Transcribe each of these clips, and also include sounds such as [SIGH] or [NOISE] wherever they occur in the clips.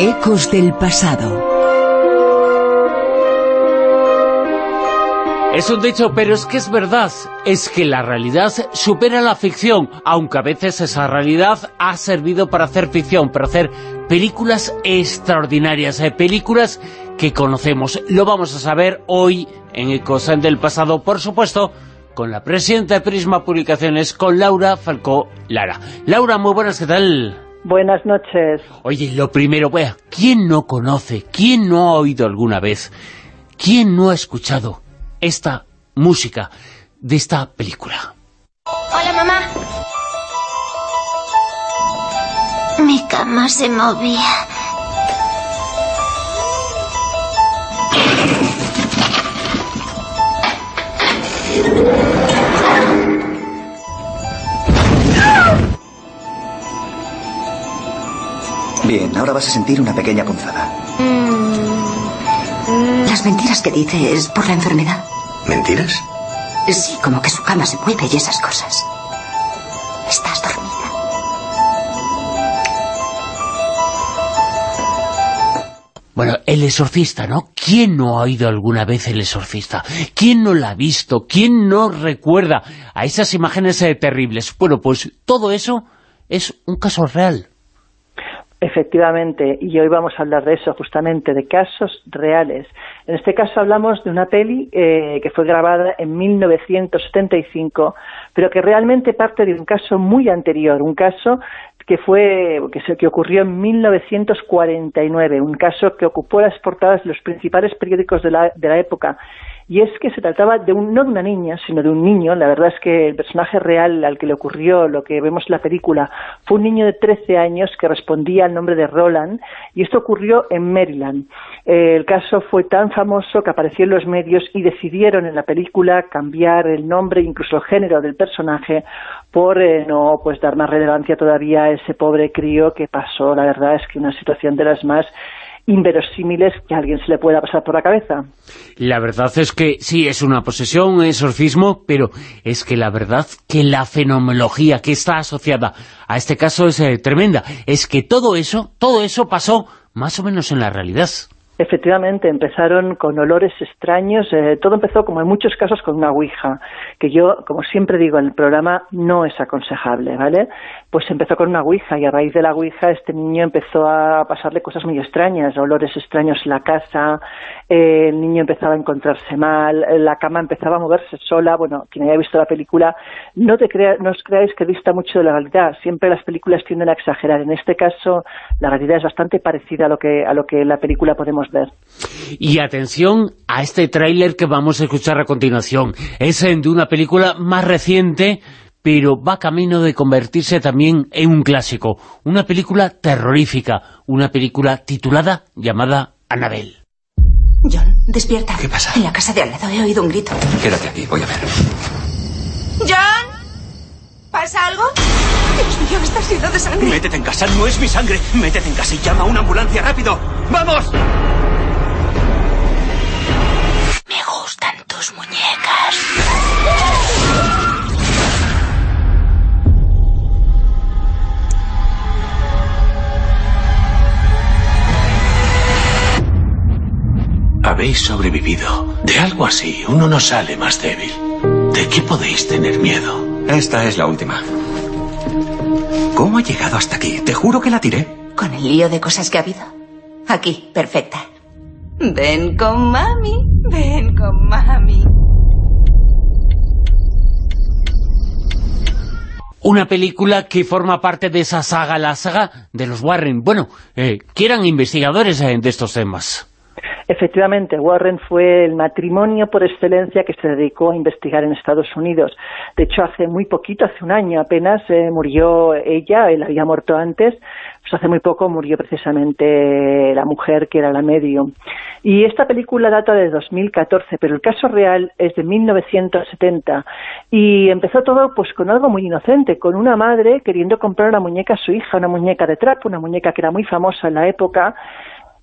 Ecos del pasado. Es un dicho, pero es que es verdad. Es que la realidad supera la ficción, aunque a veces esa realidad ha servido para hacer ficción, para hacer películas extraordinarias, eh, películas que conocemos. Lo vamos a saber hoy en Ecos del pasado, por supuesto, con la presidenta de Prisma Publicaciones, con Laura Falcó Lara. Laura, muy buenas, ¿qué tal? Buenas noches. Oye, lo primero, vea, ¿quién no conoce, quién no ha oído alguna vez, quién no ha escuchado esta música de esta película? Hola, mamá. Mi cama se movía. Bien, ahora vas a sentir una pequeña punzada. Las mentiras que dice es por la enfermedad. ¿Mentiras? Sí, como que su cama se mueve y esas cosas. Estás dormida. Bueno, El Exorcista, ¿no? ¿Quién no ha oído alguna vez El Exorcista? ¿Quién no la ha visto? ¿Quién no recuerda a esas imágenes eh, terribles? Bueno, pues todo eso es un caso real. Efectivamente, y hoy vamos a hablar de eso justamente, de casos reales. En este caso hablamos de una peli eh, que fue grabada en 1975, pero que realmente parte de un caso muy anterior, un caso que fue que, se, que ocurrió en 1949, un caso que ocupó las portadas de los principales periódicos de la, de la época y es que se trataba de un, no de una niña, sino de un niño. La verdad es que el personaje real al que le ocurrió lo que vemos en la película fue un niño de 13 años que respondía al nombre de Roland, y esto ocurrió en Maryland. Eh, el caso fue tan famoso que apareció en los medios y decidieron en la película cambiar el nombre, incluso el género del personaje, por eh, no pues dar más relevancia todavía a ese pobre crío que pasó, la verdad es que una situación de las más inverosímiles que a alguien se le pueda pasar por la cabeza. La verdad es que sí, es una posesión, un exorcismo, pero es que la verdad que la fenomenología que está asociada a este caso es eh, tremenda. Es que todo eso, todo eso pasó más o menos en la realidad. Efectivamente, empezaron con olores extraños, eh, todo empezó como en muchos casos con una ouija, que yo, como siempre digo en el programa, no es aconsejable, ¿vale? Pues empezó con una ouija y a raíz de la ouija este niño empezó a pasarle cosas muy extrañas, olores extraños en la casa, eh, el niño empezaba a encontrarse mal, la cama empezaba a moverse sola, bueno, quien haya visto la película, no, te crea, no os creáis que dista mucho de la realidad, siempre las películas tienden a exagerar, en este caso la realidad es bastante parecida a lo que, a lo que la película podemos ver. Y atención a este tráiler que vamos a escuchar a continuación. Es de una película más reciente, pero va camino de convertirse también en un clásico. Una película terrorífica, una película titulada llamada Annabelle. John, despierta. ¿Qué pasa? En la casa de al lado he oído un grito. Quédate aquí, voy a ver. ¿John? ¿Pasa algo? Dios mío, está lleno de sangre. Métete en casa, no es mi sangre. Métete en casa y llama a una ambulancia rápido. ¡Vamos! Muñecas. Habéis sobrevivido. De algo así, uno no sale más débil. ¿De qué podéis tener miedo? Esta es la última. ¿Cómo ha llegado hasta aquí? Te juro que la tiré. Con el lío de cosas que ha habido. Aquí, perfecta. Ven con mami, ven con mami. Una película que forma parte de esa saga, la saga de los Warren. Bueno, eh, eran investigadores eh, de estos temas. Efectivamente, Warren fue el matrimonio por excelencia que se dedicó a investigar en Estados Unidos. De hecho, hace muy poquito, hace un año apenas, eh, murió ella, él había muerto antes, pues hace muy poco murió precisamente la mujer que era la medium. Y esta película data de 2014, pero el caso real es de 1970 y empezó todo pues con algo muy inocente, con una madre queriendo comprar una muñeca a su hija, una muñeca de trapo, una muñeca que era muy famosa en la época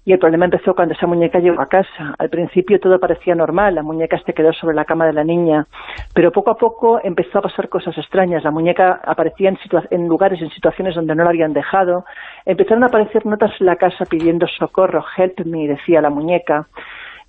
y el problema empezó cuando esa muñeca llegó a casa. Al principio todo parecía normal, la muñeca se quedó sobre la cama de la niña, pero poco a poco empezó a pasar cosas extrañas. La muñeca aparecía en, en lugares, en situaciones donde no la habían dejado, empezaron a aparecer notas en la casa pidiendo socorro, help me, decía la muñeca,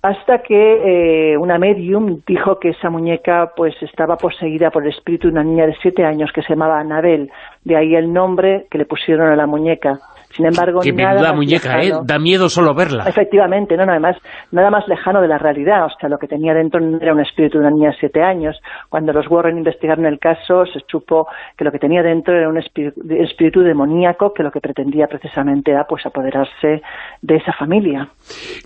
hasta que eh, una medium dijo que esa muñeca pues estaba poseída por el espíritu de una niña de siete años que se llamaba Anabel, de ahí el nombre que le pusieron a la muñeca. Sin embargo, nada muñeca, ¿eh? Da miedo solo verla. Efectivamente, no, además, nada más lejano de la realidad. O sea, lo que tenía dentro no era un espíritu de una niña de siete años. Cuando los Warren investigaron el caso, se supo que lo que tenía dentro era un espíritu, demoníaco que lo que pretendía precisamente era pues apoderarse de esa familia.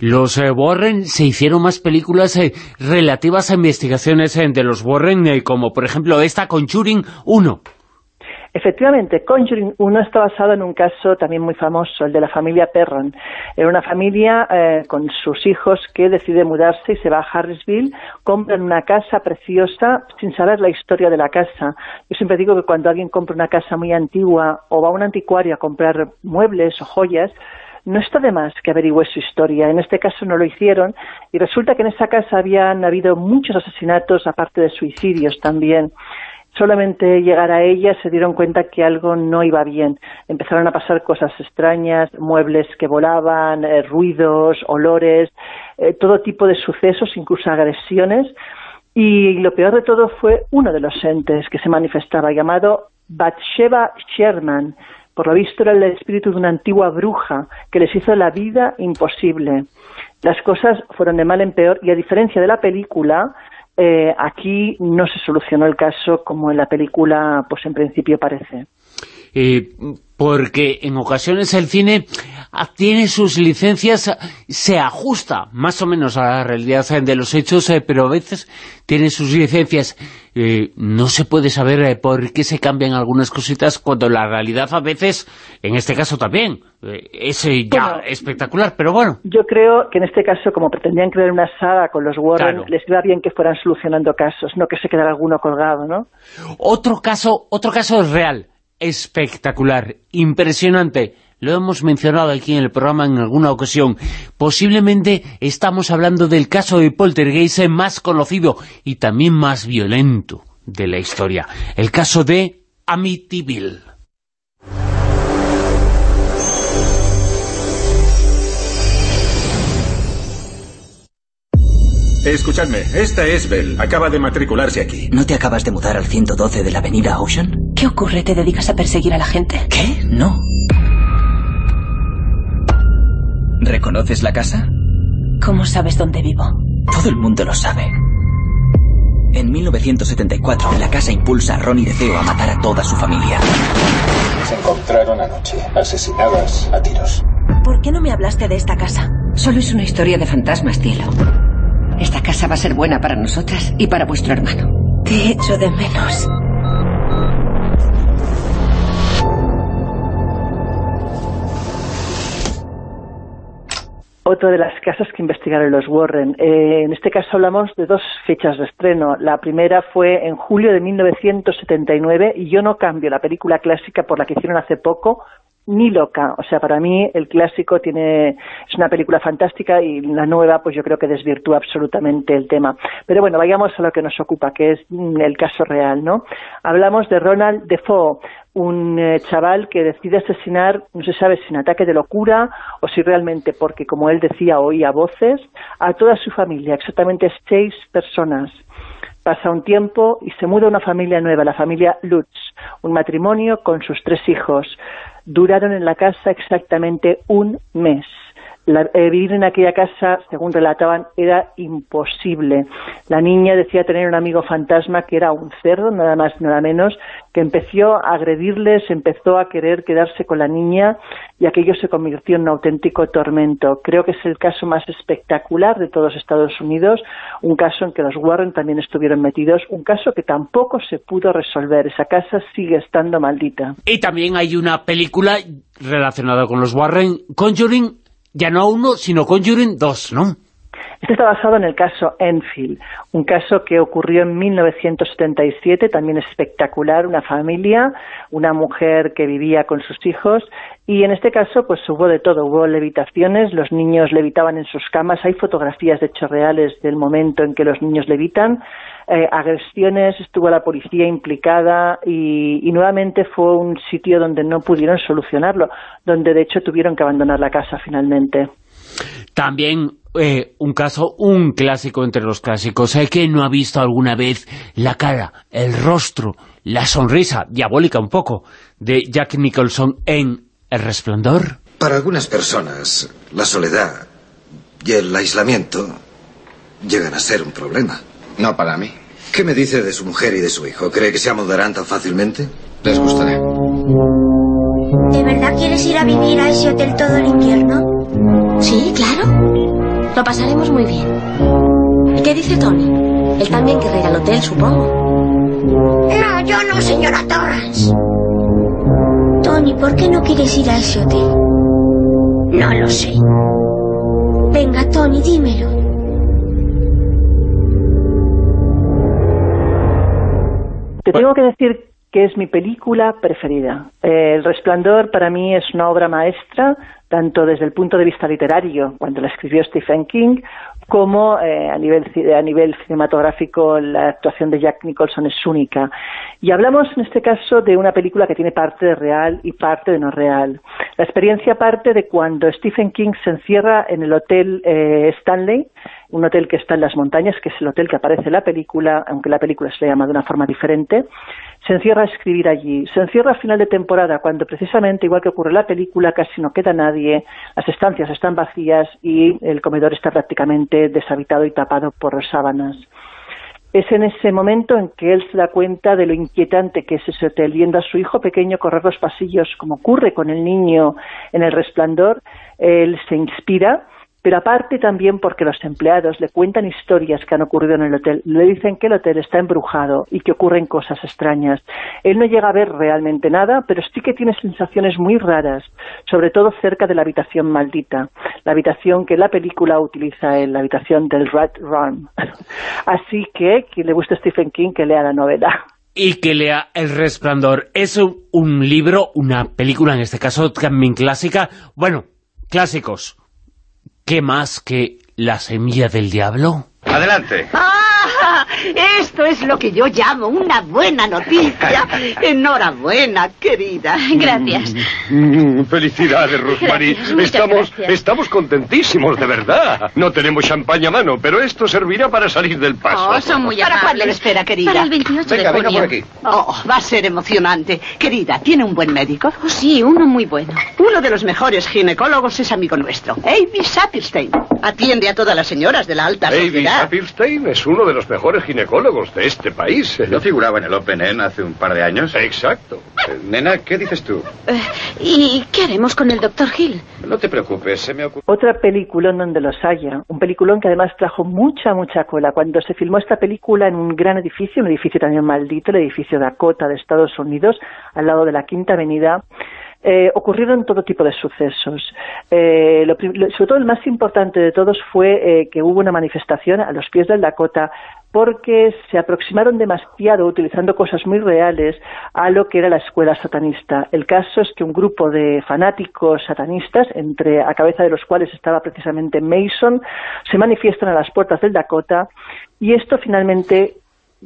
Los eh, Warren se hicieron más películas eh, relativas a investigaciones eh, de los Warren, como por ejemplo esta Conjuring 1. Efectivamente, Conjuring 1 está basado en un caso también muy famoso, el de la familia Perron. Era una familia eh, con sus hijos que decide mudarse y se va a Harrisville, compran una casa preciosa sin saber la historia de la casa. Yo siempre digo que cuando alguien compra una casa muy antigua o va a un anticuario a comprar muebles o joyas, no está de más que averigüe su historia. En este caso no lo hicieron y resulta que en esa casa habían habido muchos asesinatos, aparte de suicidios también solamente llegar a ella se dieron cuenta que algo no iba bien. Empezaron a pasar cosas extrañas, muebles que volaban, eh, ruidos, olores, eh, todo tipo de sucesos, incluso agresiones. Y lo peor de todo fue uno de los entes que se manifestaba, llamado Batsheba Sherman. Por lo visto era el espíritu de una antigua bruja que les hizo la vida imposible. Las cosas fueron de mal en peor y a diferencia de la película, eh, aquí no se solucionó el caso como en la película, pues en principio parece. Eh, porque en ocasiones el cine tiene sus licencias, se ajusta más o menos a la realidad de los hechos, eh, pero a veces tiene sus licencias. Eh, no se puede saber por qué se cambian algunas cositas cuando la realidad a veces, en este caso también, es ya espectacular, pero bueno. Yo creo que en este caso, como pretendían crear una saga con los Warren, les iba bien que fueran solucionando casos, no que se quedara alguno colgado, ¿no? Otro caso, otro caso es real, espectacular, impresionante. Lo hemos mencionado aquí en el programa en alguna ocasión. Posiblemente estamos hablando del caso de poltergeist más conocido y también más violento de la historia. El caso de Amityville. Escuchadme, esta es Bell. Acaba de matricularse aquí. ¿No te acabas de mudar al 112 de la avenida Ocean? ¿Qué ocurre? ¿Te dedicas a perseguir a la gente? ¿Qué? No. ¿Reconoces la casa? ¿Cómo sabes dónde vivo? Todo el mundo lo sabe. En 1974, la casa impulsa a Ronnie DeFeo a matar a toda su familia. Se encontraron anoche, asesinadas a tiros. ¿Por qué no me hablaste de esta casa? Solo es una historia de fantasmas, cielo. Esta casa va a ser buena para nosotras y para vuestro hermano. Te echo de menos. Otra de las casas que investigaron los Warren. Eh, en este caso hablamos de dos fechas de estreno. La primera fue en julio de 1979 y yo no cambio la película clásica por la que hicieron hace poco, ni loca. O sea, para mí el clásico tiene es una película fantástica y la nueva pues yo creo que desvirtúa absolutamente el tema. Pero bueno, vayamos a lo que nos ocupa, que es mm, el caso real, ¿no? Hablamos de Ronald Defoe, un eh, chaval que decide asesinar, no se sabe si en ataque de locura o si realmente porque, como él decía, oía voces, a toda su familia, exactamente seis personas. Pasa un tiempo y se muda una familia nueva, la familia Lutz, un matrimonio con sus tres hijos. Duraron en la casa exactamente un mes. Eh, vivir en aquella casa, según relataban, era imposible. La niña decía tener un amigo fantasma que era un cerdo, nada más, nada menos, que empezó a agredirles, empezó a querer quedarse con la niña y aquello se convirtió en un auténtico tormento. Creo que es el caso más espectacular de todos Estados Unidos, un caso en que los Warren también estuvieron metidos, un caso que tampoco se pudo resolver. Esa casa sigue estando maldita. Y también hay una película relacionada con los Warren, Conjuring ya no uno, sino Conjuring dos, ¿no? Este está basado en el caso Enfield, un caso que ocurrió en 1977, también espectacular, una familia, una mujer que vivía con sus hijos Y en este caso, pues hubo de todo, hubo levitaciones, los niños levitaban en sus camas, hay fotografías de hechos reales del momento en que los niños levitan, eh, agresiones, estuvo la policía implicada y, nuevamente fue un sitio donde no pudieron solucionarlo, donde de hecho tuvieron que abandonar la casa finalmente. También eh, un caso, un clásico entre los clásicos, ¿hay que no ha visto alguna vez la cara, el rostro, la sonrisa, diabólica un poco, de Jack Nicholson en ¿El resplandor? Para algunas personas, la soledad y el aislamiento llegan a ser un problema. No para mí. ¿Qué me dice de su mujer y de su hijo? ¿Cree que se amoldarán tan fácilmente? Les gustaré. ¿De verdad quieres ir a vivir a ese hotel todo el invierno? Sí, claro. Lo pasaremos muy bien. ¿Y qué dice Tony? Él también querrá ir al hotel, supongo. No, yo no, señora Torrance. Tony, ¿por qué no quieres ir a ese hotel? No lo sé. Venga, Tony, dímelo. Te tengo que decir que es mi película preferida. El Resplandor para mí es una obra maestra, tanto desde el punto de vista literario, cuando la escribió Stephen King, como eh, a, nivel, a nivel cinematográfico la actuación de Jack Nicholson es única. Y hablamos en este caso de una película que tiene parte de real y parte de no real. La experiencia parte de cuando Stephen King se encierra en el hotel eh, Stanley, un hotel que está en las montañas, que es el hotel que aparece en la película, aunque la película se le llama de una forma diferente, se encierra a escribir allí. Se encierra a final de temporada, cuando precisamente, igual que ocurre en la película, casi no queda nadie, las estancias están vacías y el comedor está prácticamente deshabitado y tapado por sábanas. Es en ese momento en que él se da cuenta de lo inquietante que es ese hotel, viendo a su hijo pequeño correr los pasillos, como ocurre con el niño en el resplandor, él se inspira pero aparte también porque los empleados le cuentan historias que han ocurrido en el hotel, le dicen que el hotel está embrujado y que ocurren cosas extrañas. Él no llega a ver realmente nada, pero sí que tiene sensaciones muy raras, sobre todo cerca de la habitación maldita, la habitación que la película utiliza en la habitación del Rat Run. [LAUGHS] Así que, quien le guste Stephen King, que lea la novela y que lea El Resplandor. Es un, libro, una película, en este caso también clásica, bueno, clásicos, ¿Qué más que la semilla del diablo? Adelante. ¡Ah! Esto es lo que yo llamo una buena noticia. [LAUGHS] Enhorabuena, querida. Gracias. Mm, felicidades, Rosmarie. Estamos, estamos contentísimos, de verdad. No tenemos champaña a mano, pero esto servirá para salir del paso. Oh, son muy ¿Para cuándo lo espera, querida? Para el 28 venga, de junio. Venga por aquí. Oh, va a ser emocionante. Querida, ¿tiene un buen médico? Oh, sí, uno muy bueno. Uno de los mejores ginecólogos es amigo nuestro, Avi Saperstein. Atiende a todas las señoras de la alta sociedad. Saperstein es uno de los mejores ginecólogos de este país. ¿No figuraba en el Open End hace un par de años? Exacto. Eh, nena, ¿qué dices tú? Eh, ¿Y qué haremos con el doctor Hill? No te preocupes, se me ocurre... Otra peliculón donde los haya. Un peliculón que además trajo mucha, mucha cola. Cuando se filmó esta película en un gran edificio, un edificio también maldito, el edificio Dakota de Estados Unidos, al lado de la Quinta Avenida, eh, ocurrieron todo tipo de sucesos. Eh, sobre todo el más importante de todos fue eh, que hubo una manifestación a los pies del Dakota porque se aproximaron demasiado, utilizando cosas muy reales, a lo que era la escuela satanista. El caso es que un grupo de fanáticos satanistas, entre a cabeza de los cuales estaba precisamente Mason, se manifiestan a las puertas del Dakota y esto finalmente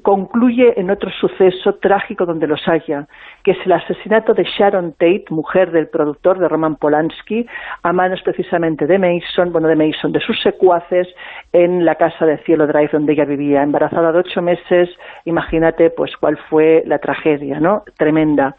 concluye en otro suceso trágico donde los haya, que es el asesinato de Sharon Tate, mujer del productor de Roman Polanski, a manos precisamente de Mason, bueno, de Mason, de sus secuaces, en la casa de Cielo Drive donde ella vivía, embarazada de ocho meses, imagínate pues cuál fue la tragedia, ¿no? Tremenda.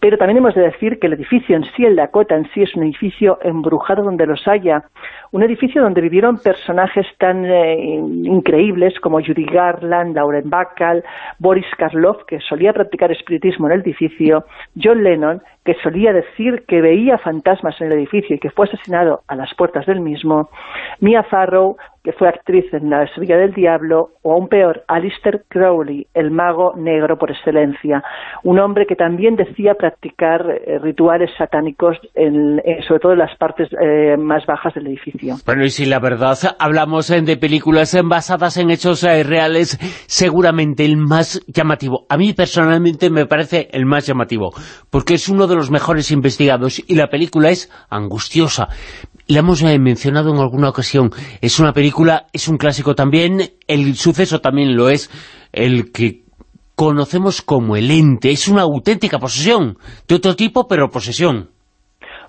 Pero también hemos de decir que el edificio en sí, el Dakota en sí, es un edificio embrujado donde los haya. Un edificio donde vivieron personajes tan eh, increíbles como Judy Garland, Lauren Bacall, Boris Karloff, que solía practicar espiritismo en el edificio, John Lennon, que solía decir que veía fantasmas en el edificio y que fue asesinado a las puertas del mismo, Mia Farrow, que fue actriz en La Sevilla del Diablo, o aún peor, Alistair Crowley, el mago negro por excelencia, un hombre que también decía practicar eh, rituales satánicos, en, sobre todo en las partes eh, más bajas del edificio. Bueno, y si la verdad hablamos de películas basadas en hechos reales, seguramente el más llamativo, a mí personalmente me parece el más llamativo, porque es uno de los mejores investigados, y la película es angustiosa, la hemos eh, mencionado en alguna ocasión. Es una película, es un clásico también, el suceso también lo es, el que conocemos como el ente. Es una auténtica posesión, de otro tipo, pero posesión.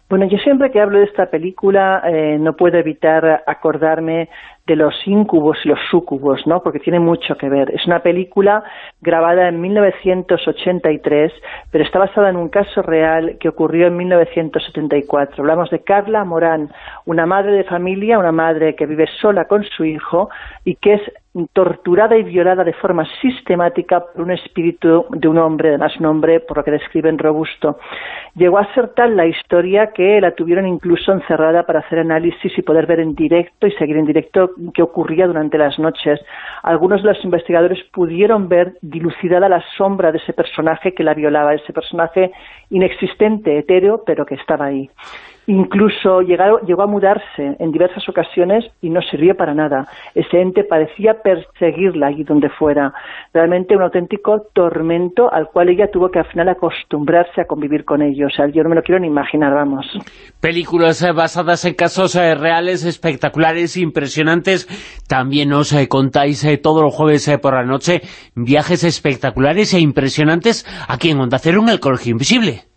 Bueno, yo siempre que hablo de esta película eh, no puedo evitar acordarme de los incubos y los sucubos, ¿no? Porque tiene mucho que ver. Es una película grabada en 1983, pero está basada en un caso real que ocurrió en 1974. Hablamos de Carla Morán, una madre de familia, una madre que vive sola con su hijo y que es torturada y violada de forma sistemática por un espíritu de un hombre, además un hombre, por lo que describen, robusto. Llegó a ser tal la historia que la tuvieron incluso encerrada para hacer análisis y poder ver en directo y seguir en directo qué ocurría durante las noches. Algunos de los investigadores pudieron ver dilucidada la sombra de ese personaje que la violaba, ese personaje inexistente, etéreo, pero que estaba ahí. Incluso llegó a mudarse en diversas ocasiones y no sirvió para nada. Ese ente parecía perseguirla allí donde fuera. Realmente un auténtico tormento al cual ella tuvo que al final acostumbrarse a convivir con ellos. Yo no me lo quiero ni imaginar, vamos. Películas eh, basadas en casos eh, reales, espectaculares, impresionantes. También os eh, contáis todos los jueves por la noche viajes espectaculares e impresionantes aquí en Onda Cero en el Colegio Invisible.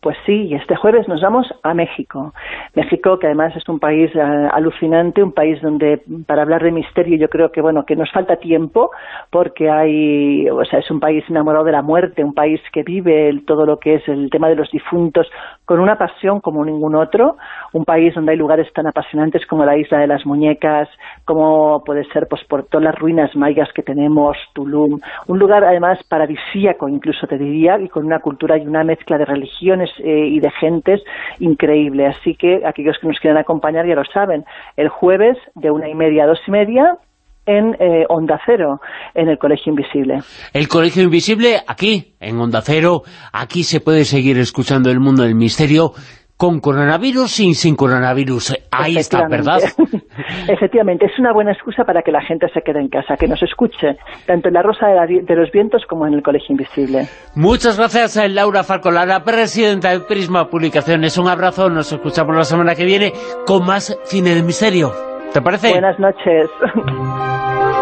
Pues sí, y este jueves nos vamos a México. México, que además es un país eh, alucinante, un país donde, para hablar de misterio, yo creo que, bueno, que nos falta tiempo, porque hay, o sea, es un país enamorado de la muerte, un país que vive todo lo que es el tema de los difuntos con una pasión como ningún otro, un país donde hay lugares tan apasionantes como la Isla de las Muñecas, como puede ser, pues, por todas las ruinas mayas que tenemos, Tulum, un lugar además paradisíaco, incluso te diría, y con una cultura y una mezcla de religiones eh, y de gentes increíble. Así que aquellos que nos quieran acompañar ya lo saben. El jueves de una y media a dos y media en eh, Onda Cero, en el Colegio Invisible. El Colegio Invisible, aquí, en Onda Cero, aquí se puede seguir escuchando el mundo del misterio con coronavirus y sin coronavirus. Ahí está, ¿verdad? [LAUGHS] Efectivamente, es una buena excusa para que la gente se quede en casa, que nos escuche, tanto en La Rosa de, los Vientos como en el Colegio Invisible. Muchas gracias a Laura Farcolara, presidenta de Prisma Publicaciones. Un abrazo, nos escuchamos la semana que viene con más Cine de Misterio. Buenas noches. [LAUGHS]